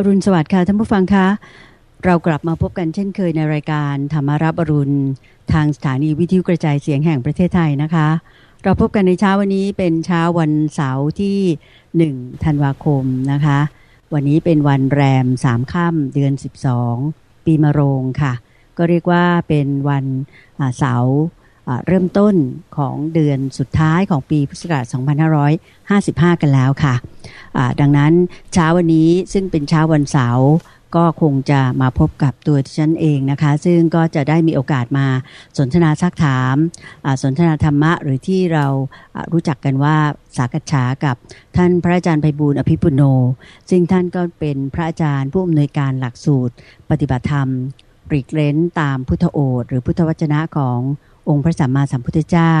อรุณสวัสดิ์ค่ะท่านผู้ฟังคะ เรากลับมาพบกันเช่นเคยในรายการธรรมารับอรุณ ทางสถานีวิทยุกระจายเสียงแห่งประเทศไทยนะคะ เราพบกันในเช้าวันนี้เป็นเช้าวันเสาร์ที่ 1 ธันวาคมนะคะ วันนี้เป็นวันแรมสามค่ำเดือน 12 ปีมะโรงค่ะ ก็เรียกว่าเป็นวันเสาร์ เริ่มต้นของเดือนสุดท้ายของปีพุทธศักราช 2555 กันแล้วค่ะดังนั้นเช้าวันนี้ซึ่งเป็นเช้าวันเสาร์ก็คงจะมาพบกับตัวที่ฉันเองนะคะ ซึ่งก็จะได้มีโอกาสมาสนทนาซักถามสนทนาธรรมะหรือที่เรารู้จักกันว่าสากัจฉากับท่านพระอาจารย์ไพบูลอภิปุโน ซึ่งท่านก็เป็นพระอาจารย์ผู้อำนวยการหลักสูตร ปฏิบัติธรรมปริกเลนตามพุทธโอษหรือพุทธวจนะของ องค์พระสัมมาสัมพุทธเจ้า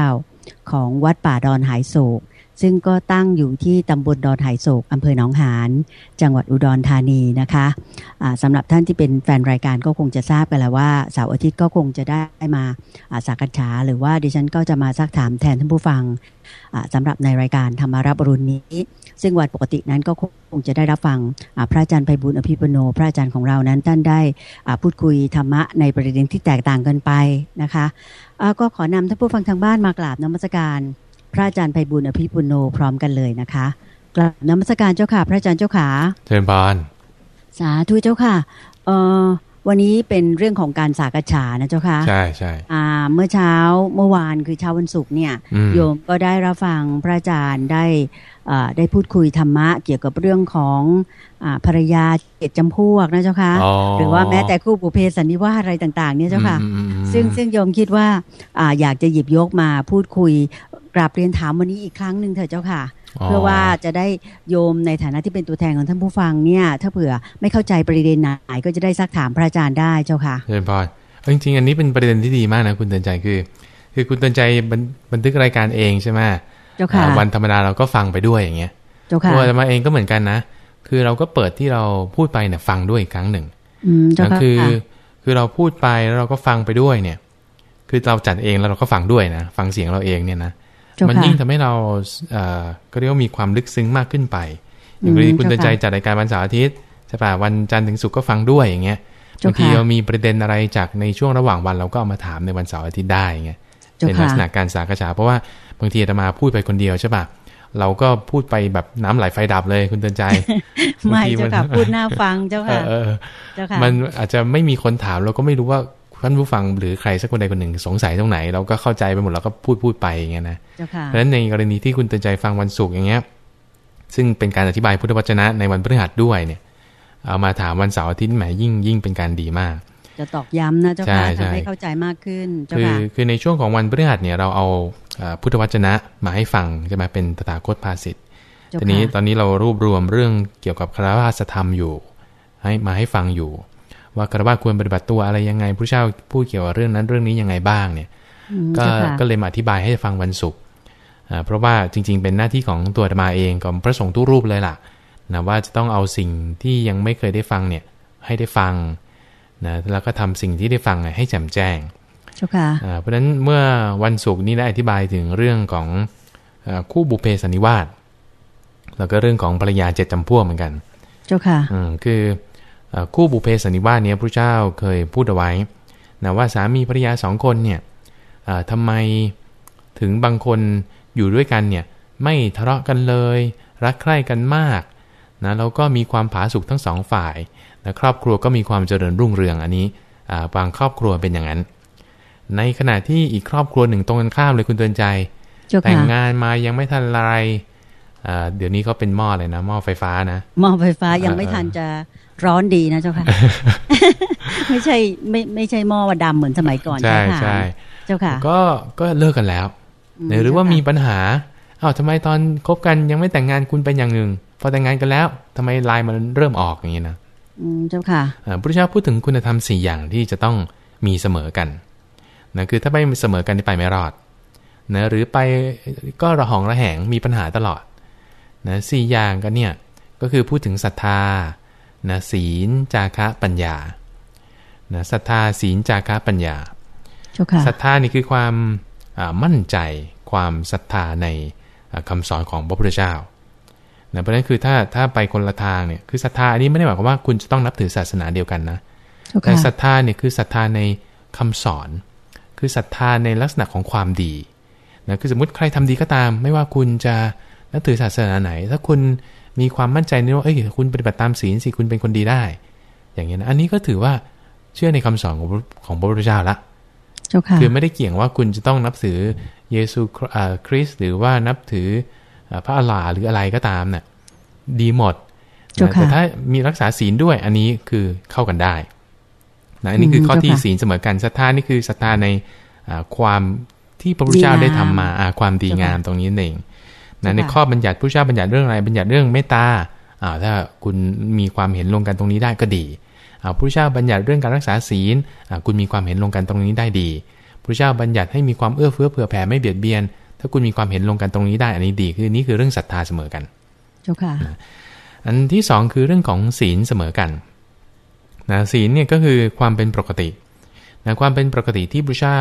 ของวัดป่าดอนหายโศก ซึ่งก็ตั้งอยู่ที่ตำบลดอนหายโศกอำเภอหนองหาน จังหวัดอุดรธานีนะคะะสำหรับท่านที่เป็นแฟนรายการก็คงจะทราบกันแล้วว่าเสาร์อาทิตย์ก็คงจะได้มาสักการะหรือว่าดิฉันก็จะมาซักถามแทนท่านผู้ฟัง สำหรับในรายการธรรมารับรุณนี้ ซึ่งวันปกตินั้นก็คงจะได้รับฟังพระอาจารย์ไพบุญอภิปโน พระอาจารย์ของเรานั้นท่านได้พูดคุยธรรมะในประเด็นที่แตกต่างกันไปนะคะก็ขอนำท่านผู้ฟังทางบ้านมากราบนมัสการ พระอาจารย์ไพบุญอภิปุโนพร้อมกันเลยนะคะกราบนมัสการเจ้าค่ะ พระอาจารย์เจ้าขาเชิญพานสาธุเจ้าค่ะเออ วันนี้เป็นเรื่องของการสากฉานะเจ้าค่ะใช่ใช่อ่าเมื่อเช้าเมื่อวานคือเช้าวันศุกร์เนี่ย โยมก็ได้รับฟังพระอาจารย์ได้ได้พูดคุยธรรมะเกี่ยวกับเรื่องของอภรรยาเจ็ดจำพวกนะเจ้าค่ะหรือว่าแม้แต่คู่บุเพสันนิวาอะไรต่าง ๆ เนี่ยเจ้าค่ะ ซึ่งซึ่งโยมคิดว่าออยากจะหยิบยกมาพูดคุยกราบเรียนถามวันนี้อีกครั้งหนึ่งเถอะเจ้าค่ะ เพื่อว่าจะได้โยมในฐานะที่เป็นตัวแทนของท่านผู้ฟังเนี่ย ถ้าเผื่อไม่เข้าใจประเด็นไหนก็จะได้ซักถามพระอาจารย์ได้เจ้าค่ะเชิญพอจริง ๆ อันนี้เป็นประเด็นที่ดีมากนะคุณเตือนใจคือ คือคุณเตือนใจบันทึกรายการเองใช่ไหมเจ้าค่ะวันธรรมดาเราก็ฟังไปด้วยอย่างเงี้ยเจ้าค่ะตัวมาเองก็เหมือนกันนะ คือเราก็เปิดที่เราพูดไปเนี่ยฟังด้วยอีกครั้งหนึ่งอืมเจ้าค่ะคือคือเราพูดไปแล้วเราก็ฟังไปด้วยเนี่ย คือเราจัดเองแล้วเราก็ฟังด้วยนะ ฟังเสียงเราเองเนี่ยนะ มันยิ่งทำให้เราก็เรียกว่ามีความลึกซึ้งมากขึ้นไป อย่างที่คุณเตือนใจจัดรายการวันเสาร์อาทิตย์ใช่ป่ะวันจันทร์ถึงศุกร์ก็ฟังด้วยอย่างเงี้ยบางทีเรามีประเด็นอะไรจากในช่วงระหว่างวันเราก็เอามาถามในวันเสาร์อาทิตย์ได้ไงเป็นลักษณะการสากฉาเพราะว่าบางทีจะมาพูดไปคนเดียวใช่ป่ะเราก็พูดไปแบบน้ำไหลไฟดับเลยคุณเตือนใจไม่เจ้าค่ะพูดหน้าฟังเจ้าค่ะเจ้าค่ะมันอาจจะไม่มีคนถามเราก็ไม่รู้ว่า ท่านผู้ฟังหรือใครสักคนใดคนหนึ่งสงสัยตรงไหน เราก็เข้าใจไปหมดเราก็พูดพูดไปอย่างเงี้ยนะเพราะฉะนั้นในกรณีที่คุณเตือนใจฟังวันศุกร์อย่างเงี้ยซึ่งเป็นการอธิบายพุทธวจนะในวันพฤหัสด้วยเนี่ย เอามาถามวันเสาร์อาทิตย์แหมยิ่งยิ่งเป็นการดีมาก จะตอกย้ำนะเจ้าค่ะทำให้เข้าใจมากขึ้นเจ้าค่ะคือในช่วงของวันพฤหัสเนี่ยเราเอาพุทธวจนะมาให้ฟังใช่ไหมเป็นตถาคตภาสิทธิ์ทีนี้ตอนนี้เรารวบรวมเรื่องเกี่ยวกับคารวะธรรมอยู่ ให้มาให้ฟังอยู่ ว่าคารวะควรปฏิบัติตัวอะไรยังไงพระเจ้าพูดเกี่ยวกับเรื่องนั้นเรื่องนี้ยังไงบ้างเนี่ยก็ก็เลยมาอธิบายให้ฟังวันศุกร์เพราะว่าจริง ๆ เป็นหน้าที่ของตัวธรรมาเองกับพระสงฆ์ทุกรูปเลยล่ะนะว่าจะต้องเอาสิ่งที่ยังไม่เคยได้ฟังเนี่ยให้ได้ฟังนะแล้วก็ทำสิ่งที่ได้ฟังให้แจ่มแจ้งเพราะฉะนั้นเมื่อวันศุกร์นี้ได้อธิบายถึงเรื่องของคู่บุเพสันนิวาสแล้วก็เรื่องของภรรยาเจ็ดจำพวกเหมือนกัน เจ้าค่ะคือ คู่บุเพสันนิวาสเนี้ยพระเจ้าเคยพูดเอาไว้นะว่าสามีภรรยาสองคนเนี่ยทำไมถึงบางคนอยู่ด้วยกันเนี่ยไม่ทะเลาะกันเลย รักใคร่กันมากนะแล้วก็มีความผาสุกทั้งสองฝ่ายนะครอบครัวก็มีความเจริญรุ่งเรืองอันนี้บางครอบครัวเป็นอย่างนั้น ในขณะที่อีกครอบครัวหนึ่งตรงกันข้ามเลยคุณเตือนใจ แต่งงานมายังไม่ทันไรเดี๋ยวนี้เขาเป็นหม้อเลยนะหม้อไฟฟ้านะหม้อไฟฟ้ายังไม่ทันจะ ร้อนดีนะเจ้าค่ะ ไม่ใช่ไม่ไม่ใช่หม้อว่าดำเหมือนสมัยก่อนใช่ใช่เจ้าค่ะ ก็ก็เลิกกันแล้วหรือว่ามีปัญหาอ้าวทำไมตอนคบกันยังไม่แต่งงานคุณเป็นอย่างหนึ่ง พอแต่งงานกันแล้วทำไมลายมันเริ่มออกอย่างนี้นะอืมเจ้าค่ะพระพุทธเจ้าพูดถึงคุณธรรมสี่อย่างที่จะต้องมีเสมอกันนะคือถ้าไม่เสมอกันไปไม่รอดนะหรือไปก็ระหองระแหงมีปัญหาตลอดนะสี่อย่างกันเนี่ยก็คือพูดถึงศรัทธา นะศีลจาคะปัญญานะศรัทธาศีลจาคะปัญญาศรัทธานี่คือความมั่นใจความศรัทธาในคำสอนของพระพุทธเจ้านะเพราะฉะนั้นคือถ้าถ้าไปคนละทางเนี่ยคือศรัทธาอันนี้ไม่ได้หมายความว่าคุณจะต้องนับถือศาสนาเดียวกันนะเจ้าแต่ค่ะศรัทธาเนี่ยคือศรัทธาในคำสอน คือศรัทธาในลักษณะของความดีนะคือสมมติใครทำดีก็ตาม ไม่ว่าคุณจะนับถือศาสนาไหน ถ้าคุณ มีความมั่นใจในว่าเอ้ยคุณปฏิบัติตามศีลสิคุณเป็นคนดีได้ อย่างเงี้ยนะอันนี้ก็ถือว่าเชื่อในคำสอนของพระของพระพุทธเจ้าละเจ้าค่ะคือไม่ได้เกี่ยงว่าคุณจะต้องนับถือเยซูครอ่าคริสต์หรือว่านับถืออ่าพระอัลลาห์หรืออะไรก็ตามเนี่ยดีหมดเจ้านะค่ะแต่ถ้ามีรักษาศีลด้วยอันนี้คือเข้ากันได้นะอันนี้คือมข้อที่เจ้าค่ะศีลเสมอกันศรัทธานี่คือศรัทธาในอ่าความที่พระพุทธเจ้าดีงามได้ทำมาอ่าความดีเจ้าค่ะงามตรงนี้นั่นเอง นะเจ้าค่ะในข้อบัญญัติพระเจ้าบัญญัติเรื่องอะไรบัญญัติเรื่องเมตตาอ่าถ้าคุณมีความเห็นลงกันตรงนี้ได้ก็ดีอ่าพระเจ้าบัญญัติเรื่องการรักษาศีลอ่าคุณมีความเห็นลงกันตรงนี้ได้ดีพระเจ้าบัญญัติให้มีความเอื้อเฟื้อเผื่อแผ่ไม่เบียดเบียน ถ้าคุณมีความเห็นลงกันตรงนี้ได้อันนี้ดีคืออันนี้คือเรื่องศรัทธาเสมอกันเจ้าค่ะอันที่สองคือเรื่องของศีลเสมอกันนะศีลเนี่ยก็คือความเป็นปกตินะความเป็นปกติที่พระเจ้า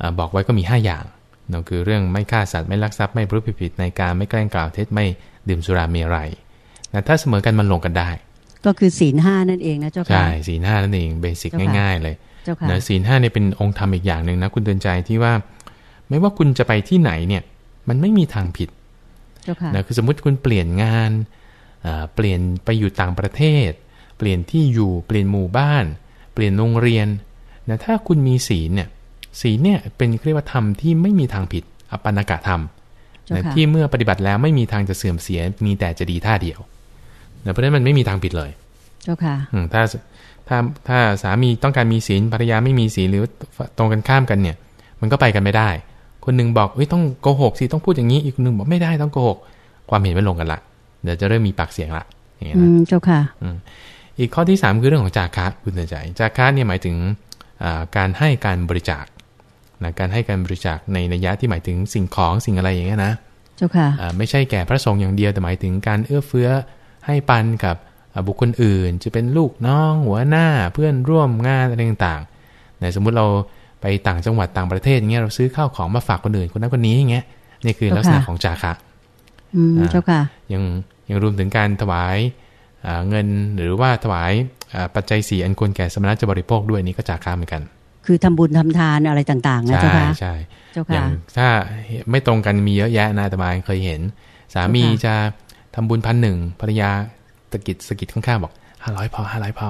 อ่าบอกไว้ก็มี 5 อย่าง นะคือเรื่องไม่ฆ่าสัตว์ไม่ลักทรัพย์ไม่ประพฤติผิดในการไม่แกล้งกล่าวเท็จไม่ดื่มสุราเมรัยนะถ้าเสมอกันมันลงกันได้ ก็คือศีลห้านั่นเองนะเจ้าค่ะใช่ศีลห้านั่นเองเบสิกเจ้าค่ะง่าย ๆ เลยเจ้าค่ะนะศีลห้าเนี่ยเป็นองค์ธรรมอีกอย่างหนึ่งนะคุณเตือนใจที่ว่า ไม่ว่าคุณจะไปที่ไหนเนี่ย มันไม่มีทางผิดเจ้าค่ะนะคือสมมติคุณเปลี่ยนงานอ่าเปลี่ยนไปอยู่ต่างประเทศ เปลี่ยนที่อยู่เปลี่ยนหมู่บ้าน เปลี่ยนโรงเรียนนะถ้าคุณมีศีลเนี่ย ศีลเนี่ยเป็นเรียกว่าธรรมที่ไม่มีทางผิดอปันนกะธรรมเจ้านะค่ะที่เมื่อปฏิบัติแล้วไม่มีทางจะเสื่อมเสียมีแต่จะดีท่าเดียวนะเพราะฉะนั้นมันไม่มีทางผิดเลย เจ้าค่ะอืมถ้าถ้าถ้าสามีต้องการมีศีลภรรยาไม่มีศีลหรือตรงกันข้ามกันเนี่ย มันก็ไปกันไม่ได้ คนหนึ่งบอกเอ้ยต้องโกหกสิต้องพูดอย่างนี้อีกคนหนึ่งบอกไม่ได้ต้องโกหก ความเห็นไม่ลงกันละเดี๋ยวจะเริ่มมีปากเสียงละอย่างเงี้ยอืนะมเจ้าค่ะอีกข้อที่3คือเรื่องของจาคะคุณเตือนใจจาคะเนี่ยหมายถึงอ่าการให้การบริจาค นะการให้การบริจาคในนัยยะที่หมายถึงสิ่งของสิ่งอะไรอย่างเงี้ยนะเจ้าค่ะอ่าไม่ใช่แก่พระสงฆ์อย่างเดียวแต่หมายถึงการเอื้อเฟื้อให้ปันกับอ่าบุคคลอื่น จะเป็นลูกน้องหัวหน้าเพื่อนร่วมงานอะไรต่างๆในสมมุติเราไปต่างจังหวัดต่างประเทศอย่างเงี้ยเราซื้อข้าวของมาฝากคนอื่นคนนั้นคนนี้อย่างเงี้ยนี่คือลักษณะเจ้าค่ะของจาคะอืมอ่าเจ้าค่ะยังยังรวมถึงการถวายอ่าเงินหรือว่าถวายอ่าปัจจัยสี่อันควรแก่สมณะจะบริโภคด้วยนี่ก็จาคะเหมือนกัน คือทำบุญทำทานอะไรต่าง ๆ นะใช่เจ้าค่ะใช่เจ้าอย่าค่ะงถ้าไม่ตรงกันมีเยอะแยะนะแต่มาเคยเห็น สามีเจ้าค่ะจะทำบุญพันหนึ่งภรรยาตะกิดสะกิดข้างๆบอกห้าร้อยพอห้าร้อยพอ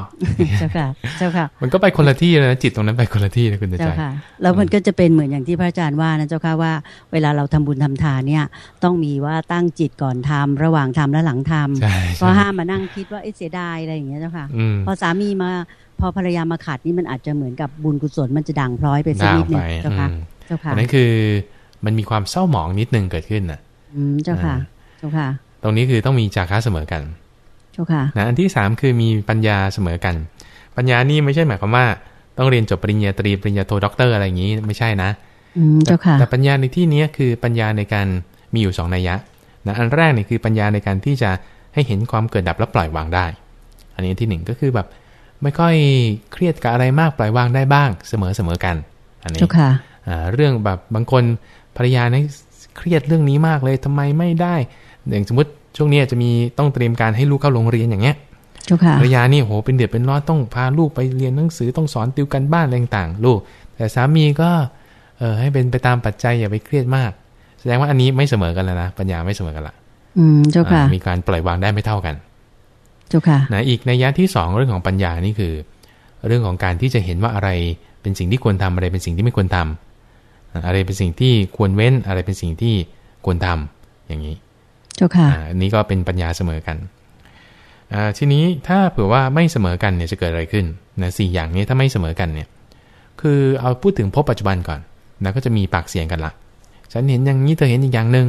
เจ้าค่ะ เจ้าค่ะ มันก็ไปคนละที่เลยนะจิตตรงนั้นไปคนละที่นะคุณตาเจ้าใจค่ะ แล้วมันก็จะเป็นเหมือนอย่างที่พระอาจารย์ว่านะเจ้าค่ะว่าเวลาเราทำบุญทำทานเนี่ย ต้องมีว่าตั้งจิตก่อนทำระหว่างทำและหลังทำใช่ก็ใช่ห้ามมานั่งคิดว่าเอ๊ะเสียดายอะไรอย่างเงี้ยเจ้าค่ะอืมพอสามีมา พอภรรยามาขัดนี่มันอาจจะเหมือนกับบุญกุศลมันจะด่างพร้อยไปสักด่างนิดหนึไปงเจ้าค่ะอืมเจ้าค่ะอันนั้นคือมันมีความเศร้าหมองนิดนึงเกิดขึ้นนะอืมเจ้าค่ะอ่าเจ้าค่ะ ตรงนี้คือต้องมีจาคะเสมอกัน เจ้าค่ะนะอันที่สามคือมีปัญญาเสมอกัน ปัญญานี่ไม่ใช่หมายความว่า ต้องเรียนจบปริญญาตรีปริญญาโทด็อกเตอร์อะไรอย่างนี้ไม่ใช่นะอืมเจ้าค่ะแต่ปัญญาในที่นี้คือปัญญาในการมีอยู่สองนัยยะนะอันแรกเนี่ยคือปัญญาในการที่จะให้เห็นความเกิดดับและปล่อยวางได้ อันนี้ที่หนึ่งก็คือแบบ ไม่ค่อยเครียดกับอะไรมากปล่อยวางได้บ้างเสมอเสมอกัน อันนี้เจ้าค่ะอ่าเรื่องแบบบางคนภรรยาเนี่ยเครียดเรื่องนี้มากเลยทำไมไม่ได้อย่างสมมติช่วงนี้จะมีต้องเตรียมการให้ลูกเข้าโรงเรียนอย่างเงี้ยเจ้าค่ะภรรยานี่โหเป็นเดือดเป็นร้อนต้องพาลูกไปเรียนหนังสือต้องสอนติวกันบ้านอะไรต่างๆลูก แต่สามีก็เออให้เป็นไปตามปัจจัยอย่าไปเครียดมาก แสดงว่าอันนี้ไม่เสมอกันแล้วนะปัญญาไม่เสมอกันละอืมเจ้าค่ะอ่ามีการปล่อยวางได้ไม่เท่ากัน เจ้าค่ะนะอีกในยยะที่สองเรื่องของปัญญานี่คือ เรื่องของการที่จะเห็นว่าอะไรเป็นสิ่งที่ควรทำอะไรเป็นสิ่งที่ไม่ควรทำอ่าอะไรเป็นสิ่งที่ควรเว้นอะไรเป็นสิ่งที่ควรทำอย่างนี้ เจ้าค่ะอ่าอันนี้ก็เป็นปัญญาเสมอกันอ่าทีนี้ถ้าเผื่อว่าไม่เสมอกันเนี่ยจะเกิดอะไรขึ้นนะสี่อย่างนี้ถ้าไม่เสมอกันเนี่ย คือเอาพูดถึงพบปัจจุบันก่อนนะก็จะมีปากเสียงกันละฉันเห็นอย่างนี้เธอเห็นอีกอย่างหนึ่ง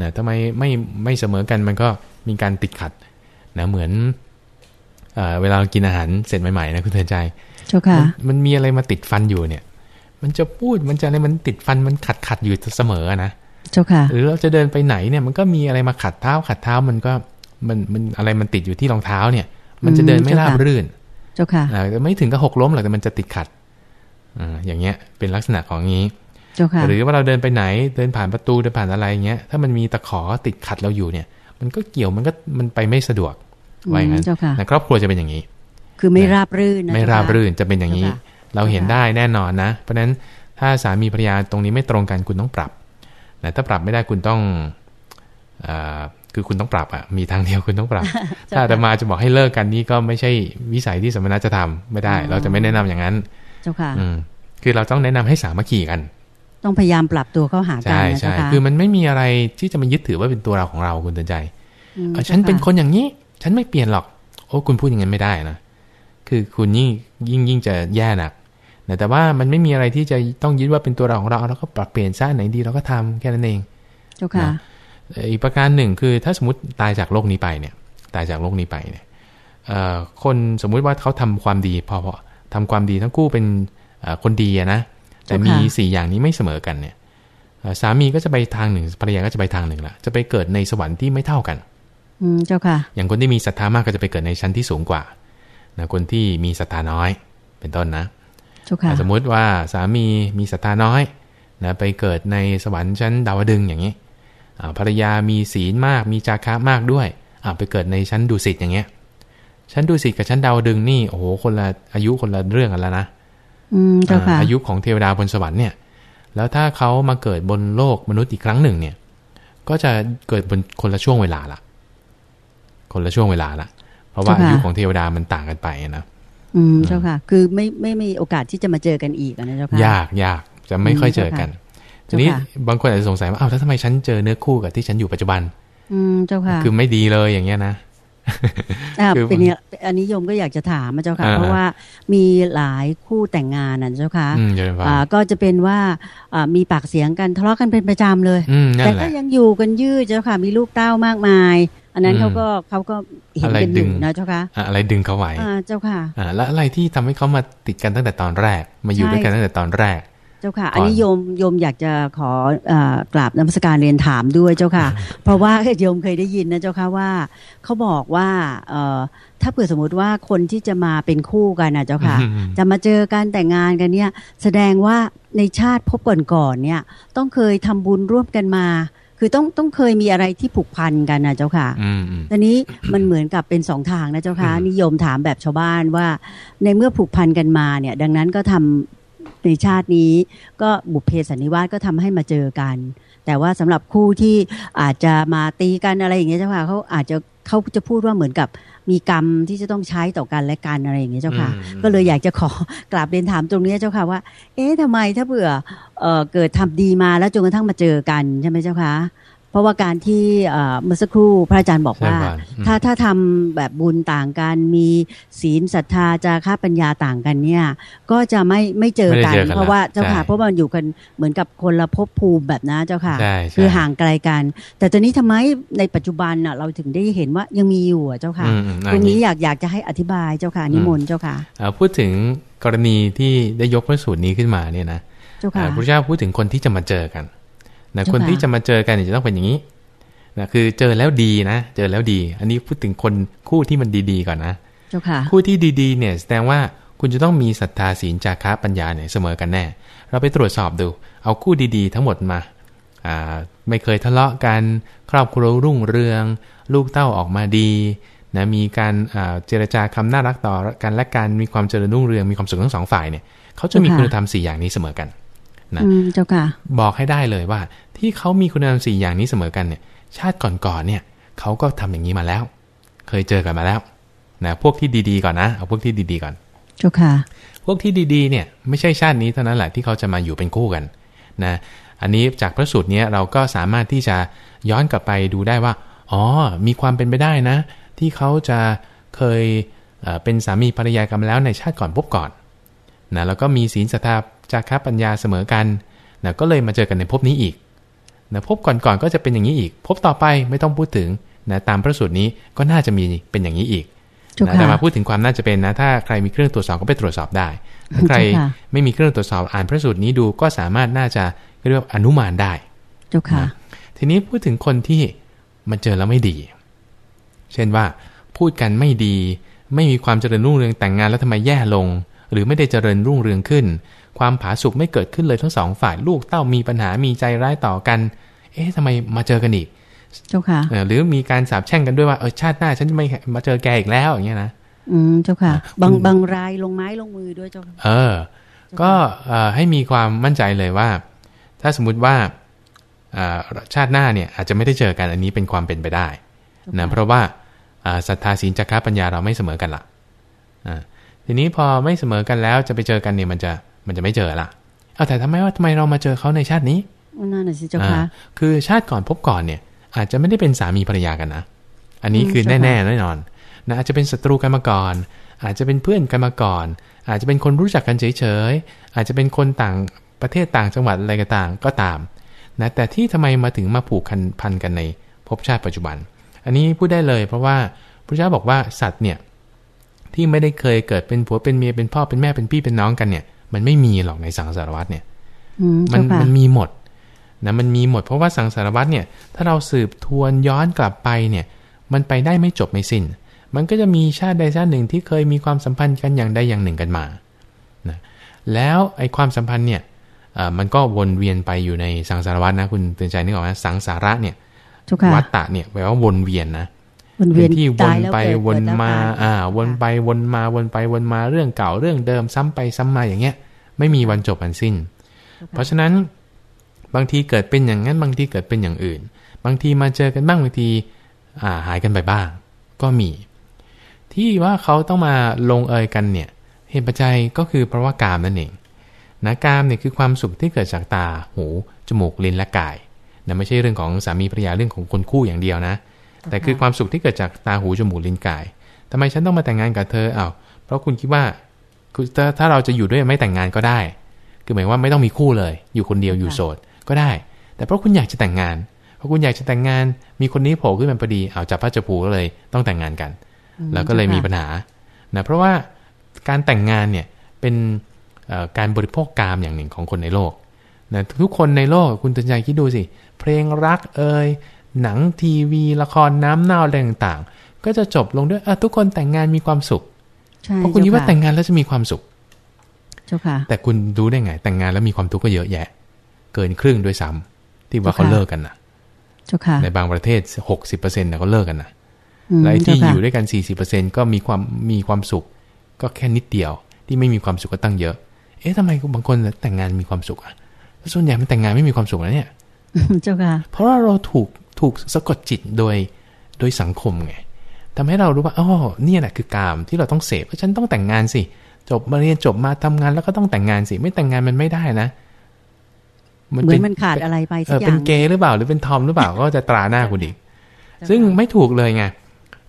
นะทำไมไม่ไม่เสมอกันมันก็มีการติดขัด นะเหมือนเออเวลาเรากินอาหารเสร็จใหม่ๆนะคุณเตือนใจเจ้าค่ะมันมันมีอะไรมาติดฟันอยู่เนี่ย มันจะพูดมันจะอะไรมันติดฟันมันขัดขัดๆอยู่เสมอนะเจ้าค่ะ หรือเราจะเดินไปไหนเนี่ย มันก็มีอะไรมาขัดเท้าขัดเท้ามันก็มันมันอะไรมันติดอยู่ที่รองเท้าเนี่ย มันจะเดินไม่ราบรื่น เจ้าค่ะอ่าไม่ถึงกับหกล้มหรอกแต่มันจะติดขัดอ่าอย่างเงี้ยเป็นลักษณะของงี้เจ้าค่ะหรือว่าเราเดินไปไหนเดินผ่านประตูเดินผ่านอะไรเงี้ยถ้ามันมีตะขอติดขัดเราอยู่เนี่ย มันก็เกี่ยวมันก็มันไปไม่สะดวกไว้งั้นเจ้าค่ะนะครอบครัวจะเป็นอย่างนี้ คือไม่ราบรื่นนะไม่เจ้ราบค่ะรื่นจะเป็นอย่างนี้เจ้าค่ะเราเห็นได้แน่นอนนะ เพราะฉะนั้นถ้าสามีภรรยาตรงนี้ไม่ตรงกันคุณต้องปรับนะถ้าปรับไม่ได้คุณต้องอาคือคุณต้องปรับอะมีทางเดียวคุณต้องปรับ ถ้าอาตมาจะบอกให้เลิกกันนี่ก็ไม่ใช่วิสัยที่สมณะจะทำไม่ได้อ๋อเราจะไม่แนะนำอย่างนั้น เจ้าค่ะอืมคือเราต้องแนะนำให้สามัคคีกัน ต้องพยายามปรับตัวเข้าหากันใช่นะใช่เจ้าค่ะคือมันไม่มีอะไรที่จะมายึดถือว่าเป็นตัวเราของเราคุณเตือนใจอืมเออฉันเป็นคนอย่างนี้ ฉันไม่เปลี่ยนหรอก โอ้คุณพูดอย่างนั้นไม่ได้นะคือคุณยิ่งยิ่งยิ่งจะแย่หนักนะแต่ว่ามันไม่มีอะไรที่จะต้องยึดว่าเป็นตัวเราของเราเราก็ปรับเปลี่ยนซะไหนดีเราก็ทำแค่นั้นเองเจ้าค่ะเอ่ออีกประการหนึ่งคือถ้าสมมติตายจากโลกนี้ไปเนี่ย ตายจากโลกนี้ไปเนี่ยเอ่อคนสมมุติว่าเขาทำความดีพอพอทำความดีทั้งคู่เป็นเอ่อคนดีอะนะ แต่มีเจ้าค่ะสี่อย่างนี้ไม่เสมอกันเนี่ยเอ่อสามีก็จะไปทางหนึ่งภรรยาก็จะไปทางหนึ่งละจะไปเกิดในสวรรค์ที่ไม่เท่ากัน อืมเจ้าค่ะ อย่างคนที่มีศรัทธามากก็จะไปเกิดในชั้นที่สูงกว่านะคนที่มีศรัทธาน้อย เป็นต้นนะเจ้าค่ะสมมุติว่าสามีมีศรัทธาน้อยนะไปเกิดในสวรรค์ชั้นดาวดึงส์อย่างนี้อ่าภรรยามีศีลมาก มีจาคะมากด้วยอ่าไปเกิดในชั้นดุสิตอย่างเงี้ยชั้นดุสิตกับชั้นดาวดึงส์นี่โอ้โหคนละอายุคนละเรื่องกันแล้วนะ อืมเจ้าค่ะอ่าอายุของเทวดาบนสวรรค์เนี่ย แล้วถ้าเขามาเกิดบนโลกมนุษย์อีกครั้งหนึ่งเนี่ย ก็จะเกิดบนคนละช่วงเวลาละคนละช่วงเวลาละเพราะว่าอายุของเทวดามันต่างกันไปนะอืมเจ้าค่ะ คือไม่ไม่มีโอกาสที่จะมาเจอกันอีกอะนะเจ้าค่ะยากยากจะไม่ค่อยเจอกันเจ้าค่ะทีนี้เจ้าค่ะบางคนอาจจะสงสัยว่าอ้าวแล้วทำไมฉันเจอเนื้อคู่กับที่ฉันอยู่ปัจจุบัน อืมเจ้าค่ะ คือไม่ดีเลยอย่างเงี้ยนะอ่าคือ เป็นเนี่ยอันนี้โยมก็อยากจะถามนะเจ้าค่ะอ่าเพราะว่ามีหลายคู่แต่งงานนะเจ้าค่ะอืมเจริญพรอ่าก็จะเป็นว่าอ่ามีปากเสียงกันทะเลาะกันเป็นประจำเลยอืมนั่แต่นแหก็ละยังอยู่กันยืดเจ้าค่ะ มีลูกเต้ามากมาย อันนั้นอืมเขาก็เขาก็เห็นอะไรกันอดึยู่งนะเจ้าค่ะอะอะไรดึงเขาไว้อ่าเจ้าค่ะอ่าแล้วอะไรที่ทำให้เขามาติดกันตั้งแต่ตอนแรก มาอยู่ใช่ด้วยกันตั้งแต่ตอนแรก เจ้าค่ะก่อนอันนี้โยมโยมอยากจะขอเอ่อกราบนมัสการเรียนถามด้วยเจ้าค่ะ เพราะว่าโยมเคยได้ยินนะเจ้าค่ะว่าเขาบอกว่าเอ่อถ้าเผื่อสมมติว่าคนที่จะมาเป็นคู่กันนะเจ้าค่ะอืมจะมาเจอกันแต่งงานกันเนี่ย แสดงว่าในชาติพบก่อนๆเนี่ย ต้องเคยทำบุญร่วมกันมาคือต้องต้องเคยมีอะไรที่ผูกพันกันนะเจ้าค่ะอืมอืมตอนนี้มันเหมือนกับเป็นสองทางนะเจ้าค่ะอืมนิยมถามแบบชาวบ้านว่า ในเมื่อผูกพันกันมาเนี่ย ดังนั้นก็ทำ ในชาตินี้ก็บุพเพสันนิวาสก็ทำให้มาเจอกัน แต่ว่าสำหรับคู่ที่อาจจะมาตีกันอะไรอย่างเงี้ยเจ้าค่ะเขาอาจจะเขาจะพูดว่าเหมือนกับมีกรรมที่จะต้องใช้ต่อกันและกันอะไรอย่างเงี้ยเจ้าค่ะอืมก็เลยอยากจะขอกราบเรียนถามตรงนี้เจ้าค่ะว่า เอ๊ะทำไมถ้าเผื่อเอ่อเกิดทำดีมาแล้วจนกระทั่งมาเจอกันใช่ไหมเจ้าคะ เพราะว่าการที่เอ่อเมื่อสักครู่พระอาจารย์บอกว่าใช่ครับอืมถ้าถ้าทำแบบบุญต่างกัน มีศีลศรัทธาจาค่าปัญญาต่างกันเนี่ย ก็จะไม่ไม่เจอกันไม่ได้เจอกันเพราะว่าเจ้าค่ะใช่เพราะว่ามันอยู่กันเหมือนกับคนละภพภูมิแบบนะเจ้าค่ะใช่ใช่คือห่างไกลกัน แต่ตอนนี้ทำไมในปัจจุบันน่ะเราถึงได้เห็นว่ายังมีอยู่อะเจ้าค่ะอืมอืมตรงนี้อัอยากอยากจะให้อธิบายเจ้าค่ะนิมนต์เจ้าค่ะอ่าพูดถึงกรณีที่ได้ยกพระสูตรนี้ขึ้นมาเนี่ยนะเจ้าค่ะอ่าพระเจ้าพูดถึงคนที่จะมาเจอกัน นะเจ้าคนค่ะที่จะมาเจอกันเนี่ยจะต้องเป็นอย่างนี้นะคือเจอแล้วดีนะ เจอแล้วดี อันนี้พูดถึงคนคู่ที่มันดีๆก่อนนะเจ้าค่ะคู่ที่ดีๆเนี่ยแสดงว่าคุณจะต้องมีศรัทธาศีลจาคะปัญญาเนี่ยเสมอกันแน่ เราไปตรวจสอบดู เอาคู่ดีๆ ทั้งหมดมาอ่าไม่เคยทะเลาะกัน ครอบครัวรุ่งเรือง ลูกเต้าออกมาดีนะมีการอ่าเจรจาคำน่ารักต่อกันและการมีความเจริญรุ่งเรืองมีความสุขทั้งสองฝ่ายเนี่ยเขาจะมีเจ้าค่ะคุณธรรมสี่อย่างนี้เสมอกัน นะอืมเจ้าค่ะ บอกให้ได้เลยว่า ที่เขามีคุณธรรมสี่อย่างนี้เสมอกันเนี่ย ชาติก่อนๆเนี่ยเขาก็ทำอย่างนี้มาแล้ว เคยเจอกันมาแล้วนะพวกที่ดีๆก่อนนะเอาพวกที่ดีๆก่อน เจ้าค่ะ พวกที่ดีๆเนี่ย ไม่ใช่ชาตินี้เท่านั้นแหละที่เขาจะมาอยู่เป็นคู่กันนะอันนี้จากพระสูตรเนี้ยเราก็สามารถที่จะย้อนกลับไปดูได้ว่า อ๋อ มีความเป็นไปได้นะ ที่เขาจะเคยเอ่อเป็นสามีภรรยากันมาแล้วในชาติก่อนพบก่อนนะแล้วก็มีศีลศรัทธา จาคะปัญญาเสมอกันนะก็เลยมาเจอกันในภพนี้อีกนะภพก่อนๆก็จะเป็นอย่างนี้อีกภพต่อไปไม่ต้องพูดถึงนะตามพระสูตรนี้ก็น่าจะมีเป็นอย่างนี้อีกเจ้านะค่ะแต่มาพูดถึงความน่าจะเป็นนะ ถ้าใครมีเครื่องตรวจสอบก็ไปตรวจสอบได้ ถ้าใครเจ้าค่ะไม่มีเครื่องตรวจสอบอ่านพระสูตรนี้ดูก็สามารถน่าจะเรียกว่าอนุมานได้เจ้าค่ะนะทีนี้พูดถึงคนที่มันเจอแล้วไม่ดี เช่นว่าพูดกันไม่ดี ไม่มีความเจริญรุ่งเรืองแต่งงานแล้วทำไมแย่ลง หรือไม่ได้เจริญรุ่งเรืองขึ้น ความผาสุกไม่เกิดขึ้นเลยทั้งสองฝ่ายลูกเต้ามีปัญหามีใจร้ายต่อกัน เอ๊ะทำไมมาเจอกันอีกเจ้าค่ะเออหรือมีการสาบแช่งกันด้วยว่าเออชาติหน้าฉันจะไม่มาเจอแกอีกแล้วอย่างเงี้ยนะอืมเจ้าค่ะ บางบางรายลงไม้ลงมือด้วยเจ้าค่ะเออ ก็เอ่อให้มีความมั่นใจเลยว่า ถ้าสมมุติว่าเอ่อชาติหน้าเนี่ยอาจจะไม่ได้เจอกันอันนี้เป็นความเป็นไปได้นะเพราะว่าอ่าศรัทธาศีลจักรปัญญาเราไม่เสมอกันละอ่า ทีนี้พอไม่เสมอกันแล้วจะไปเจอกันเนี่ยมันจะมันจะไม่เจอละเอาแต่ทำไมว่าทำไมเรามาเจอเขาในชาตินี้นั่นน่ะสิเจ้าค่ะอ่าคือชาติก่อนพบก่อนเนี่ย อาจจะไม่ได้เป็นสามีภรรยากันนะ อันนี้อืมคือเจ้าค่ะแน่ๆแน่นอนนะอาจจะเป็นศัตรูกันมาก่อน อาจจะเป็นเพื่อนกันมาก่อน อาจจะเป็นคนรู้จักกันเฉยๆอาจจะเป็นคนต่างประเทศต่างจังหวัดอะไรก็ต่างก็ตามนะแต่ที่ทำไมมาถึงมาผูกกันพันกันในภพชาติปัจจุบัน อันนี้พูดได้เลยเพราะว่าพระเจ้าบอกว่าสัตว์เนี่ย ที่ไม่ได้เคยเกิดเป็นผัวเป็นเมียเป็นพ่อเป็นแม่เป็นพี่เป็นน้องกันเนี่ย มันไม่มีหรอกในสังสารวัฏเนี่ยอืมมันเจ้าค่ะมันมีหมดนะมันมีหมดเพราะว่าสังสารวัฏเนี่ย ถ้าเราสืบทวนย้อนกลับไปเนี่ย มันไปได้ไม่จบไม่สิ้น มันก็จะมีชาติใดชาติหนึ่งที่เคยมีความสัมพันธ์กันอย่างใดอย่างหนึ่งกันมานะแล้วไอ้ความสัมพันธ์เนี่ยเอ่อมันก็วนเวียนไปอยู่ในสังสารวัฏนะคุณเตือนใจนึกออกไหมสังสาระเนี่ยเจ้าค่ะวัฏฏะเนี่ยแปลว่าวนเวียนนะ วนเวีเป็ยนนที่วตานยแล้วไปเกิดวนเกิดแล้วมาตยอ่า วนไปวนมาวนไปวนมาเรื่องเก่าเรื่องเดิมซ้ำไปซ้ำมาอย่างเงี้ย ไม่มีวันจบอันสิ้น เพราะฉะนั้นบางทีเกิดเป็นอย่างนั้น บางทีเกิดเป็นอย่างอื่น บางทีมาเจอกันบ้างบางทีอ่าหายกันไปบ้าง ก็มี ที่ว่าเขาต้องมาลงเอยกันเนี่ย เหตุปัจจัยก็คือเพราะว่ากามนั่นเองนะกามเนี่ยคือความสุขที่เกิดจากตาหูจมูกลิ้นและกายนะไม่ใช่เรื่องของสามีภรรยาเรื่องของคนคู่อย่างเดียวนะ แต่คือความสุขที่เกิดจากตาหูจมูกลิ้นกายทำไมฉันต้องมาแต่งงานกับเธออ้าวเพราะคุณคิดว่าคือถ้าถ้าเราจะอยู่ด้วยไม่แต่งงานก็ได้ คือหมายว่าไม่ต้องมีคู่เลย อยู่คนเดียวอยู่โสดก็ได้ แต่เพราะคุณอยากจะแต่งงาน เพราะคุณอยากจะแต่งงาน มีคนนี้โผล่ขึ้นมาพอดีเอาจับพระจับผูก็เลยต้องแต่งงานกัน แล้วก็เลยมีปัญหานะเพราะว่าการแต่งงานเนี่ยเป็นเอ่อการบริโภคกามอย่างหนึ่งของคนในโลกนะทุกคนในโลกคุณตันใจคิดดูสิ เพลงรักเอ่ย หนังทีวีละครน้ำเน่าอะไรต่างๆ ก็จะจบลงด้วยอะทุกคนแต่งงานมีความสุขใช่เพราะคุณคิดว่าแต่งงานแล้วจะมีความสุข เจ้าค่ะ แต่คุณรู้ได้ไง แต่งงานแล้วมีความทุกข์ก็เยอะแยะ เกินครึ่งด้วยซ้ำที่ว่าเขาค่ะเลิกกันนะเจ้าค่ะ ในบางประเทศ60%เนี่ยเขาเลิกกันนะอืมและไอ้ที่เจ้าค่ะอยู่ด้วยกัน40%ก็มีความมีความสุข ก็แค่นิดเดียว ที่ไม่มีความสุขก็ตั้งเยอะ เอ๊ะทำไมบางคนแต่งงานมีความสุขอะแล้วส่วนใหญ่มันแต่งงานไม่มีความสุขนะเนี่ย เจ้าค่ะ เพราะว่าเราถูก ถูกสะกดจิตโดยโดยสังคมไงทำให้เรารู้ว่าอ๋อเนี่ยแหละคือกามที่เราต้องเสพเพราะฉันต้องแต่งงานสิ จบมาเรียนจบมาทำงานแล้วก็ต้องแต่งงานสิ ไม่แต่งงานมันไม่ได้นะเหมืป็อนมันขาดอะไรไปเอสักออเป็ย่านงเกย์หรือเปล่าหรือเป็นทอมหรือเปล่าก็จะตราหน้าคุณอีกเจ้าค่ะซึ่งไม่ถูกเลยไง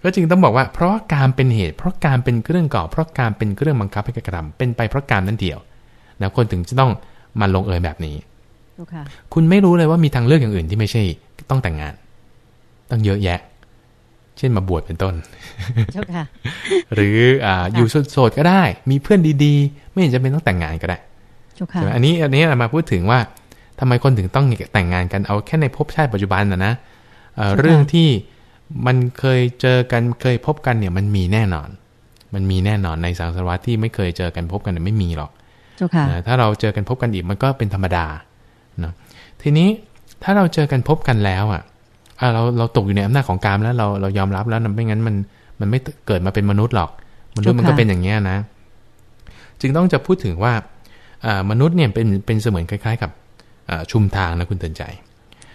ก็จึงต้องบอกว่า เพราะว่าการเป็นเหตุ เพราะการเป็นเครื่องก่อ เพราะการเป็นเครื่องบังคับให้กระทำเป็นไปเพราะการนั่นเดียวนะคนถึงจะต้องมาลงเอยแบบนี้เจ้าค่ะคุณไม่รู้เลยว่ามีทางเลือกอย่างอื่นที่ไม่ใช่ ต้องแต่งงาน ต้องเยอะแยะ เช่นมาบวชเป็นต้นเจ้าค่ะหรืออ่าอยู่โสดๆก็ได้ มีเพื่อนดีๆ ไม่เห็นจะเป็นต้องแต่งงานก็ได้เจ้าค่ะใช่ไหมอันนี้อันนี้เรามาพูดถึงว่าทำไมคนถึงต้องแต่งงานกันเอาแค่ในภพชาติปัจจุบันนะนะเอ่อใช่ค่ะเรื่องที่มันเคยเจอกันเคยพบกันเนี่ยมันมีแน่นอน มันมีแน่นอนในสังสารวัฏที่ไม่เคยเจอกันพบกันเนี่ยไม่มีหรอกเจ้าค่ะนะถ้าเราเจอกันพบกันอีกมันก็เป็นธรรมดาเนาะทีนี้ ถ้าเราเจอกันพบกันแล้วอะอะเราเราตกอยู่ในอำนาจของกามแล้วเราเรายอมรับแล้วนะไม่งั้นมันมันไม่เกิดมาเป็นมนุษย์หรอก มนุษย์มันก็ค่ะเป็นอย่างเงี้ยนะ จึงต้องจะพูดถึงว่าอ่ามนุษย์เนี่ยเป็นเป็นเสมือนคล้าย ๆ กับอ่าชุมทางนะคุณเตือนใจ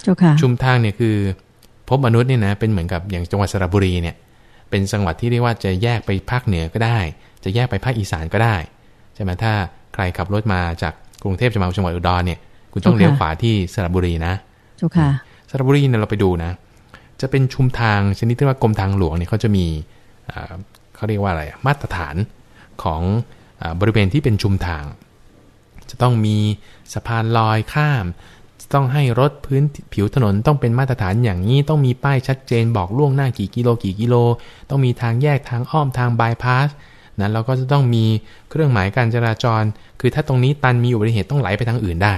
เจ้าค่ะชุมทางเนี่ยคือพบมนุษย์เนี่ยนะเป็นเหมือนกับอย่างจังหวัดสระบุรีเนี่ยเป็นจังหวัดที่เรียกว่าจะแยกไปภาคเหนือก็ได้ จะแยกไปภาคอีสานก็ได้ใช่ไหมถ้าใครขับรถมาจากกรุงเทพจะมาจังหวัดอุดรเนี่ย คุณต้องเจ้าค่ะเลี้ยวขวาที่สระบุรีนะ เจ้าค่ะสระบุรีเนี่ยเราไปดูนะ จะเป็นชุมทางชนิดที่ว่ากรมทางหลวงเนี่ยเขาจะมีเขาเรียกว่าอะไรมาตรฐานของอบริเวณที่เป็นชุมทาง จะต้องมีสะพานลอยข้ามจะต้องให้รถพื้นผิวถนนต้องเป็นมาตรฐานอย่างนี้ต้องมีป้ายชัดเจนบอกล่วงหน้ากี่กิโลกี่กิโล ต้องมีทางแยกทางอ้อมทางบายพาสนะแล้วก็จะต้องมีเครื่องหมายการจราจร คือถ้าตรงนี้ตันมีอุบัติเหตุต้องไหลไปทางอื่นได้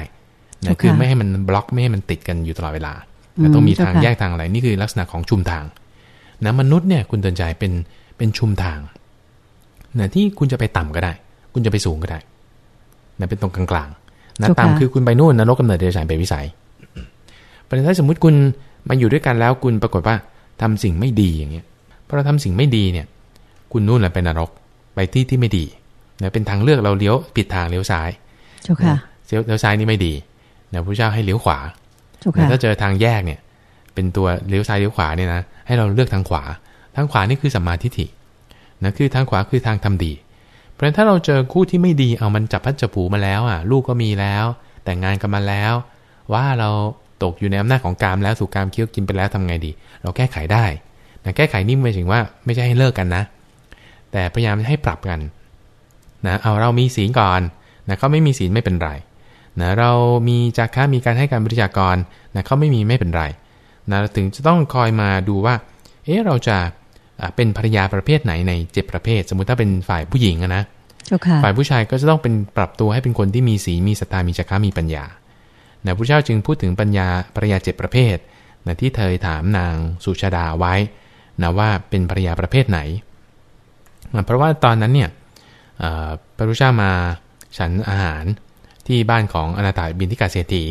นะค่ะคือไม่ให้มันบล็อกไม่ให้มันติดกันอยู่ตลอดเวลาอืมแต่ต้องมีทางเจ้าค่ะแยกทางอะไรนี่คือลักษณะของชุมทางนะมนุษย์เนี่ยคุณเตือนใจเป็นเป็นชุมทางนะที่คุณจะไปต่ำก็ได้ คุณจะไปสูงก็ได้นะเป็นตรงกลางๆนะเจ้าค่ะต่ำคือคุณไปนู่นนรกกำเนิดเดรัจฉานเป็นวิสัยประเด็นถ้าสมมุติคุณมาอยู่ด้วยกันแล้วคุณปรากฏว่าทำสิ่งไม่ดีอย่างเงี้ยพอเราทำสิ่งไม่ดีเนี่ย คุณนู่นแหละเป็นนรกไปที่ที่ไม่ดีนะเป็นทางเลือกเราเลี้ยวผิดทางเลี้ยวซ้ายเจ้าค่ะเลี้ยวซ้ายนี่ไม่ดี นะพระเจ้าให้เลี้ยวขวาเจ้าค่ะถ้าเจอทางแยกเนี่ย เป็นตัวเลี้ยวซ้ายเลี้ยวขวาเนี่ยนะให้เราเลือกทางขวา ทางขวานี่คือสัมมาทิฏฐินะคือทางขวาคือทางทำดี เพราะฉะนั้นถ้าเราเจอคู่ที่ไม่ดีเอามันจับพัดจับผูมาแล้วอะ ลูกก็มีแล้ว แต่งงานกันมาแล้ว ว่าเราตกอยู่ในอำนาจของกามแล้วถูกกามเคี้ยวกินไปแล้วทำไงดี เราแก้ไขได้นะแก้ไขนี่ไม่ถึงว่าไม่ใช่ให้เลิกกันนะ แต่พยายามให้ปรับกันนะเอาเรามีศีลก่อนนะเขาไม่มีศีลไม่เป็นไร นะเรามีจาค่ามีการให้การบริจาคกรนะเขาไม่มีไม่เป็นไรนะถึงจะต้องคอยมาดูว่า เอ๊ะเราจะอะเป็นภรรยาประเภทไหนในเจ็ดประเภท สมมุติถ้าเป็นฝ่ายผู้หญิงอะนะเจ้าค่ะฝ่ายผู้ชายก็จะต้องเป็นปรับตัวให้เป็นคนที่มีศีลมีศรัทธามีจาระมีปัญญานะพระเจ้าจึงพูดถึงปัญญาภรรยาเจ็ดประเภทนะที่เธอถามนางสุชาดาไว้นะว่าเป็นภรรยาประเภทไหนนะเพราะว่าตอนนั้นเนี่ยเอ่อพระพุทธเจ้ามาฉันอาหาร ที่บ้านของอนาถาบินทิกาเศรษฐี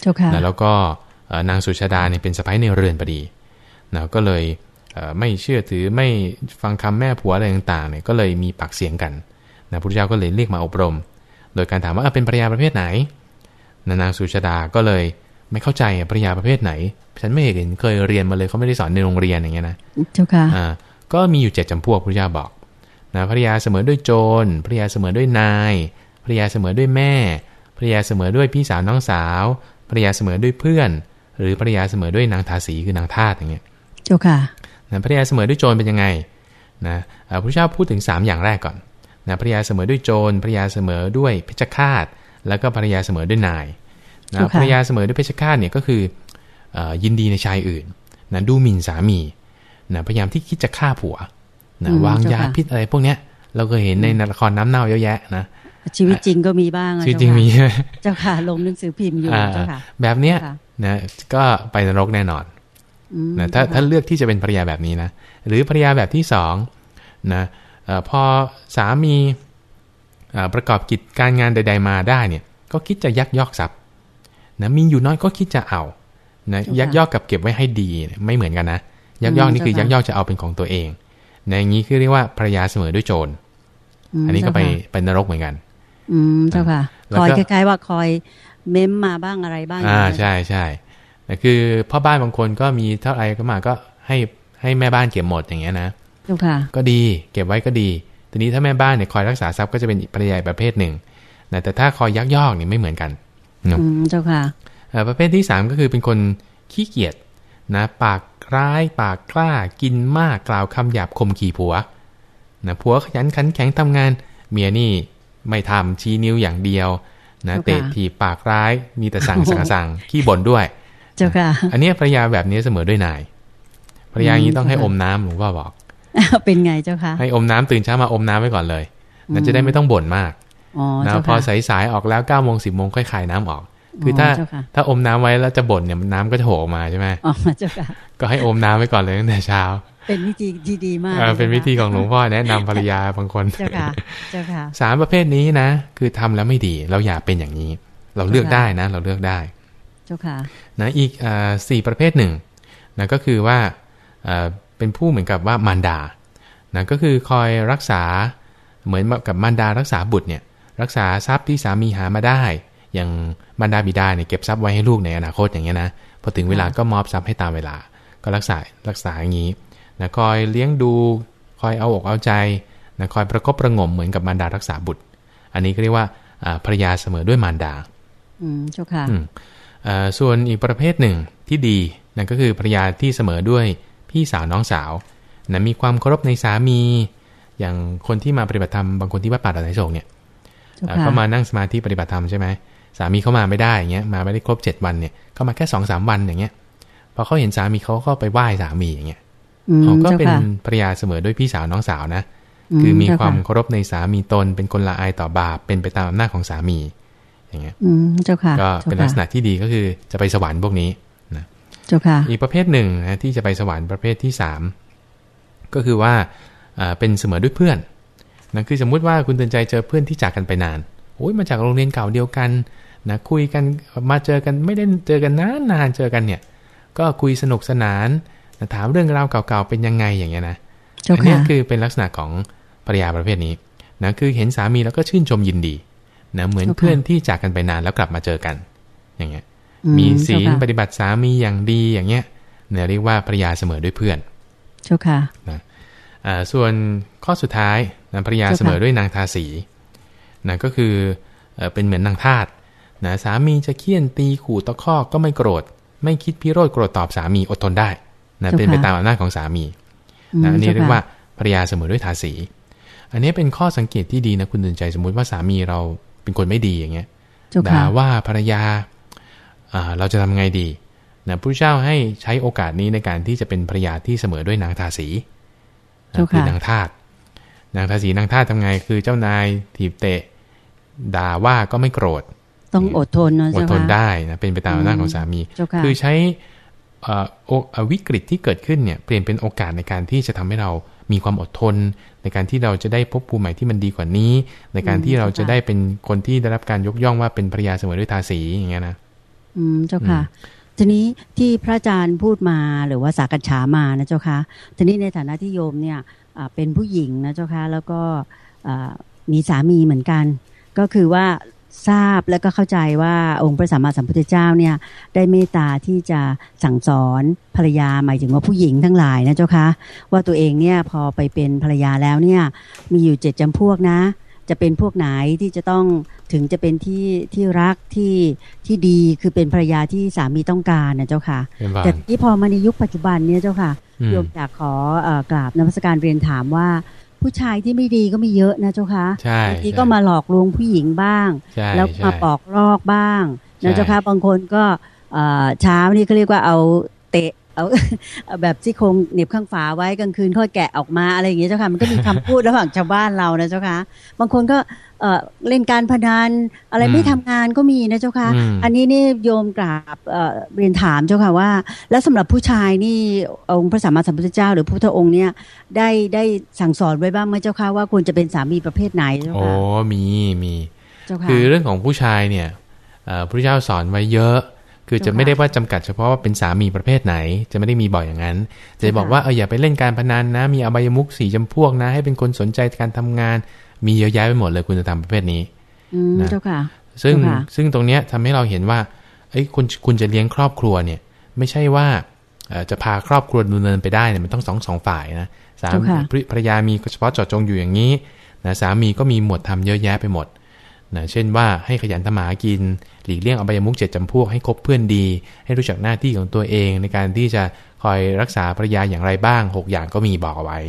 เจ้าค่ะนะแล้วก็เอ่อนางสุชาดาเนี่ยเป็นสะพ้ายในเรือนพอดีนะก็เลยเอ่อไม่เชื่อถือไม่ฟังคำแม่ผัวอะไรต่างๆเนี่ยก็เลยมีปากเสียงกันนะพระพุทธเจ้าก็เลยเรียกมาอบรม โดยการถามว่าเอ้าเป็นภรรยาประเภทไหนนะนางสุชาดาก็เลยไม่เข้าใจอะภรรยาประเภทไหน ฉันไม่เห็นเคยเรียนมาเลยเขาไม่ได้สอนในโรงเรียนอย่างเงี้ยนะเจ้าค่ะอ่าก็มีอยู่เจ็ดจำพวกพระเจ้าบอกนะภรรยาเสมอด้วยโจรภรรยาเสมอด้วยนายภรรยาเสมอด้วยแม่ ภรรยาเสมอด้วยพี่สาวน้องสาวภรรยาเสมอด้วยเพื่อน หรือภรรยาเสมอด้วยนางทาสีคือนางทาสอย่างเงี้ยเจ้าค่ะนะภรรยาเสมอด้วยโจรเป็นยังไงนะเอ่อพระเจ้าพูดถึง 3 อย่างแรกก่อนนะภรรยาเสมอด้วยโจรภรรยาเสมอด้วยเพชฌฆาต แล้วก็ภรรยาเสมอด้วยนายนะถูกค่ะภรรยาเสมอด้วยเพชฌฆาตเนี่ยก็คือเอ่อยินดีในชายอื่นนะดูหมิ่นสามีนะพยายามที่คิดจะฆ่าผัวนะวางยาพิษอะไรพวกเนี้ยเราก็เห็นในละครน้ำเน่าเยอะแยะนะ ชีวิตจริงก็มีบ้างอะชีวิตจริงมีเจ้าค่ะลงหนังสือพิมพ์อยู่อ่าเจ้าค่ะ แบบเนี้ยค่ะนะก็ไปนรกแน่นอนอืมนะถ้าเจ้ค่ะถ้าเลือกที่จะเป็นภรรยาแบบนี้นะหรือภรรยาแบบที่สองนะเอ่อพอสามีเอ่อประกอบกิจการงานใด ๆ มาได้เนี่ย ก็คิดจะยักยอกทรัพย์นะมีอยู่น้อยก็คิดจะเอานะยักยอกกับเก็บไว้ให้ดีเนี่ยไม่เหมือนกันนะยักยอกนี่คือยักยอกจะเอาเป็นของตัวเองในอย่างนี้คือเรียกว่าภรรยาเสมอด้วยโจรมอันนี้ก็ไปเจ้าค่ะเป็นนรกเหมือนกัน อืมเจ้าค่ะแล้วคก็อยคล้าย ๆ ว่าคอยเม้มมาบ้างอะไรบ้าง อ่าย่งเงี้ยใช่ใช่แต่คือพ่อบ้านบางคนก็มีเท่าไหร่ก็มาก็ให้ให้แม่บ้านเก็บหมดอย่างเงี้ยนะเจ้าค่ะ ก็ดีเก็บไว้ก็ดี ทีนี้ถ้าแม่บ้านเนี่ยคอยรักษาทรัพย์ก็จะเป็นอีกภรรยาอีกประเภทหนึ่งนะแต่ถ้าคอยยักยอกเนี่ยไม่เหมือนกันเนอะอืมเจ้าค่ะเอ่อประเภทที่3ก็คือเป็นคนขี้เกียจนะปากร้ายปากกล้ากินมากกล่าวคำหยาบคมขี่ผัวนะผัวขยันขันแข็งทำงาน เมียนี่ ไม่ทำชี้นิ้วอย่างเดียวนะเจ้าค่ะเตะทีบปากร้าย มีแต่สั่งสั่งสั่งขี้บ่นด้วย เจ้าค่ะ อันเนี้ยภรรยาแบบนี้เสมอด้วยนายภรรยาอย่างนี้ต้องให้อืมอมน้ำหลวงพ่อบอก เป็นไงเจ้าค่ะ ให้อมน้ำตื่นเช้ามาอมน้ำไว้ก่อนเลยอืมนั่นจะได้ไม่ต้องบ่นมากอ๋อนะเจ้าพอค่ะสายๆออกแล้ว9ก้าโมงสิบโมงค่อยคายน้ำออก คือถ้าเจ้าค่ะถ้าอมน้ำไว้แล้วจะบ่นเนี่ยน้ำก็จะโหออกมาใช่ไหมอ๋อเจ้าค่ะก็ให้อมน้ำไว้ก่อนเลยตั้งแต่เช้า เป็นวิธีที่ดีมากเออเป็นวิธีจ้าของหลวงพ่อแนะนำภรรยาบางคนค่ะเจ้าค่ะเจ้าค่ะสามประเภทนี้นะ คือทำแล้วไม่ดี เราอย่าเป็นอย่างนี้ เราเลือกได้นะ เราเลือกได้ เจ้าค่ะนะอีกอ่าสี่ประเภทหนึ่งนะก็คือว่าเอ่อเป็นผู้เหมือนกับว่ามารดานะก็คือคอยรักษาเหมือนกับมารดารักษาบุตรเนี่ย รักษาทรัพย์ที่สามีหามาได้ อย่างมารดาบิดาเนี่ยเก็บทรัพย์ไว้ให้ลูกในอนาคตอย่างเงี้ยนะพอถึงเวลาก็มอบทรัพย์ให้ตามเวลา ก็รักษารักษาอย่างนี้ นะคอยเลี้ยงดู คอยเอาอกเอาใจนะคอยประกบประหงมเหมือนกับมารดารักษาบุตร อันนี้ก็เรียกว่าอ่าภรรยาเสมอด้วยมารดา อืมเจ้าค่ะอืมเอ่อส่วนอีกประเภทหนึ่งที่ดีนั่นก็คือภรรยาที่เสมอด้วยพี่สาวน้องสาวนะมีความเคารพในสามี อย่างคนที่มาปฏิบัติธรรมบางคนที่วัดป่าดอนไหนโศกเนี่ยเจ้าเอ่อค่ะเขามานั่งสมาธิปฏิบัติธรรมใช่ไหมสามีเขามาไม่ได้อย่างเงี้ยมาไม่ได้ครบ7วันเนี่ยเขามาแค่2อสามวันอย่างเงี้ยพอเขาเห็นสามีเขาก็ไปไหว้สามีอย่างเงี้ยอืม เขาก็เจ้าเป็นค่ะภรรยาเสมอด้วยพี่สาวน้องสาวนะ คือมีเจ้ความะเคารพในสามีตน เป็นคนละอายต่อบาป เป็นไปตามอำนาจของสามี อย่างเงี้ยอืมเจ้าค่ะก็เป็นจ้าลักษค่ะณะที่ดีก็คือจะไปสวรรค์พวกนี้เจ้าค่ะอีกประเภทหนึ่งนะที่จะไปสวรรค์ประเภทที่สามก็คือว่าอ่าเป็นเสมอด้วยเพื่อนนะคือสมมุติว่าคุณเตือนใจเจอเพื่อนที่จากกันไปนานโอ้ยมาจากโรงเรียนเก่าเดียวกันนะคุยกันมาเจอกันไม่ได้เจอกันนานนานๆเจอกันเนี่ย ก็คุยสนุกสนาน ถามเรื่องราวเก่าๆเป็นยังไงอย่างเงี้ยนะเจ้าอันนี้ค่ะคือเป็นลักษณะของภรรยาประเภทนี้นะคือเห็นสามีแล้วก็ชื่นชมยินดีนะเหมือนเจ้าค่ะเพื่อนที่จากกันไปนานแล้วกลับมาเจอกัน อย่างเงี้ยอืมีศีลเจ้าค่ะปฏิบัติสามีอย่างดีอย่างเงี้ยเนี่ยเรียกว่าภรรยาเสมอด้วยเพื่อนเจ้าค่ะอ่าส่วนข้อสุดท้ายนะภรรยาเจ้าค่ะเสมอด้วยนางทาสีนะก็คือเอ่อเป็นเหมือนนางทาสนะสามีจะเคี่ยนตีขู่ตะคอกก็ไม่โกรธ ไม่คิดพิโรธโกรธตอบสามีอดทนได้ นะเป็นไปตามอำนาจของสามีอืมนะอันนี้จ้เรียกค่ะว่าภรรยาเสมอด้วยทาสี อันนี้เป็นข้อสังเกตที่ดีนะคุณตื่นใจสมมุติว่าสามีเราเป็นคนไม่ดีอย่างเงี้ยเจ้าด่าค่ะว่าภรรยาอ่าเราจะทำไงดีนะพระเจ้าให้ใช้โอกาสนี้ในการที่จะเป็นภรรยาที่เสมอด้วยนางทาสีนะเจ้าค่ะคือนางทาสนางทาสีนางทาสทำไงคือเจ้านายถีบเตะ ด่าว่าก็ไม่โกรธ ต้องอดทนนะอดเจ้าทนค่ะได้นะเป็นไปตามอำนาจของสามีเจ้าค่ะคือใช้เอ่อโอเอ่อ วิกฤตที่เกิดขึ้นเนี่ยเปลี่ยนเป็นโอกาสในการที่จะทำให้เรามีความอดทน ในการที่เราจะได้พบภูมิใหม่ที่มันดีกว่านี้ ในการที่เราจะได้เป็นคนที่ได้รับการยกย่องว่าเป็นภรรยาเสมอด้วยทาสีอย่างเงี้ยนะอืมเจ้าค่ะทีนี้ที่พระอาจารย์พูดมาหรือว่าสากัญฉามานะเจ้าค่ะทีนี้ในฐานะที่โยมเนี่ยอ่าเป็นผู้หญิงนะเจ้าค่ะแล้วก็อ่ามีสามีเหมือนกัน ก็คือว่า ทราบแล้วก็เข้าใจว่าองค์พระสัมมาสัมพุทธเจ้าเนี่ยได้เมตตาที่จะสั่งสอนภรรยาหมายถึงว่าผู้หญิงทั้งหลายนะเจ้าค่ะว่าตัวเองเนี่ยพอไปเป็นภรรยาแล้วเนี่ยมีอยู่เจ็ดจำพวกนะ จะเป็นพวกไหนที่จะต้องถึงจะเป็นที่ที่รักที่ที่ดีคือเป็นภรรยาที่สามีต้องการนะเจ้าค่ะเป็นบ้าแต่นที่พอมาในยุคปัจจุบันเนี่ยเจ้าค่ะอืมโยมอยากขอเอ่อกราบนมัสการเรียนถามว่า ผู้ชายที่ไม่ดีก็มีเยอะนะเจ้าค่ะใช่บางทีใช่ก็มาหลอกลวงผู้หญิงบ้างใช่แล้วใช่มาปอกลอกบ้างใช่นะเจ้าค่ะบางคนก็เอ่อเช้านี่เขาเรียกว่าเอาเตะ เอาเอาแบบซี่โครงเหน็บข้างฝาไว้กลางคืนค่อยแกะออกมาอะไรอย่างเงี้ยเจ้าค่ะมันก็มีคำพูดระหว่างชาวบ้านเรานะเจ้าค่ะบางคนก็เอ่อเล่นการพนันอะไรไม่ทำงานก็มีนะเจ้าค่ะอืมอันนี้นี่โยมกราบเอ่อเรียนถามเจ้าค่ะว่า แล้วสำหรับผู้ชายนี่องค์พระสัมมาสัมพุทธเจ้า หรือพระพุทธองค์เนี่ยได้ได้สั่งสอนไว้บ้างไหมเจ้าค่ะว่าควรจะเป็นสามีประเภทไหนเจ้าโอ้ค่ะมีมีเจ้าค่ะคือเรื่องของผู้ชายเนี่ยเอ่อพระเจ้าสอนไว้เยอะ คือจะเจ้าค่ะไม่ได้ว่าจำกัดเฉพาะว่าเป็นสามีประเภทไหน จะไม่ได้มีบ่อยอย่างนั้น จะบอกค่ะว่าเอออย่าไปเล่นการพนันนะ มีอบายมุขสี่จำพวกนะ ให้เป็นคนสนใจการทำงาน มีเยอะแยะไปหมดเลยคุณธรรมประเภทนี้อืมนะเจ้าค่ะ ซึ่งเจ้าค่ะซึ่งตรงเนี้ยทำให้เราเห็นว่าเอ้ยคุณคุณจะเลี้ยงครอบครัวเนี่ย ไม่ใช่ว่าเอ่อจะพาครอบครัวดำเนินไปได้เนี่ยมันต้องสองสองฝ่ายนะสามีภรรยามีเฉพาะเจาะจงอยู่อย่างนี้นะสามีก็มีหมวดทำเยอะแยะไปหมด นะเช่นว่าให้ขยันทำมาหากิน หลีกเลี่ยงอบายมุขเจ็ดจำพวกให้คบเพื่อนดี ให้รู้จักหน้าที่ของตัวเอง ในการที่จะคอยรักษาภรรยาอย่างไรบ้างหกอย่างก็มีบอกเอาไว้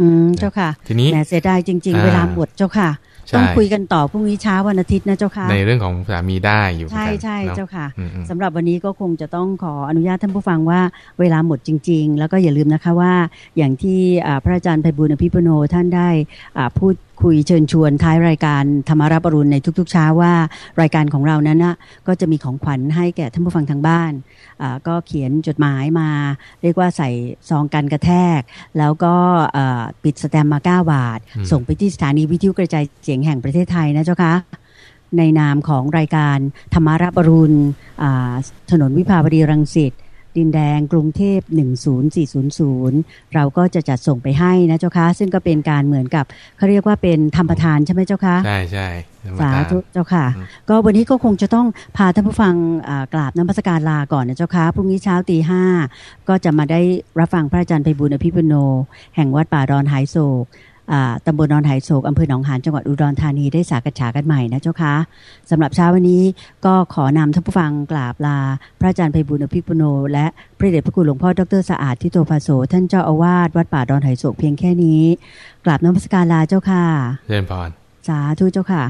อืมเจ้าค่ะ ทีนี้แหมเสียดายจริงๆอ่าเวลาหมดเจ้าค่ะใช่ต้องคุยกันต่อพรุ่งนี้เช้าวันอาทิตย์นะเจ้าค่ะ ในเรื่องของสามีได้อยู่เหมือนใช่กันใช่นอะเจ้าค่ะอืมอืมสำหรับวันนี้ก็คงจะต้องขออนุญาตท่านผู้ฟังว่าเวลาหมดจริง ๆ แล้วก็อย่าลืมนะคะว่าอย่างที่อ่าพระอาจารย์ไพบุญอภิปุโนท่านได้อ่าพูดคุยเชิญชวนท้ายรายการธรรมารับอรุณในทุกๆเช้าว่า รายการของเรานั้นนะก็จะมีของขวัญให้แก่ท่านผู้ฟังทางบ้านอ่าก็เขียนจดหมายมา เรียกว่าใส่ซองกันกระแทก แล้วก็เอ่อปิดสแตมป์มา 9 บาทอืมส่งไปที่สถานีวิทยุกระจายเสียงแห่งประเทศไทยนะเจ้าคะในนามของรายการธรรมารับอรุณอ่าถนนวิภาวดีรังสิต ดินแดงกรุงเทพ 10400 เราก็จะจัดส่งไปให้นะเจ้าคะซึ่งก็เป็นการเหมือนกับเขาเรียกว่าเป็นธรรมทานใช่ไหมเจ้าคะใช่ใช่ธรรมสาดาธุเจ้าค่ะอืมก็วันนี้ก็คงจะต้องพาท่านผู้ฟังอ่ากราบน้ำพระสการลาก่อนนะเจ้าค่ะพรุ่งนี้เช้าตีห้าก็จะมาได้รับฟังพระอาจารย์ไพบุญอภิปุโน แห่งวัดป่าดอนหายโศกอ่า ตำบลดอนหายโศกอำเภอหนองหานจังหวัดอุดรธานีได้สากฉากันใหม่นะเจ้าค่ะสำหรับเช้าวันนี้ก็ขอนำท่านผู้ฟังกราบลา พระอาจารย์ไพบุญอภิปุโน และพระเดชพระคุณหลวงพ่อดรสะอาดทิโตภาโสท่านเจ้าอาวาสวัดป่าดอนหายโศกเพียงแค่นี้ กราบน้ำพระสการลาเจ้าค่ะเจริญพรสาธุเจ้าค่ะ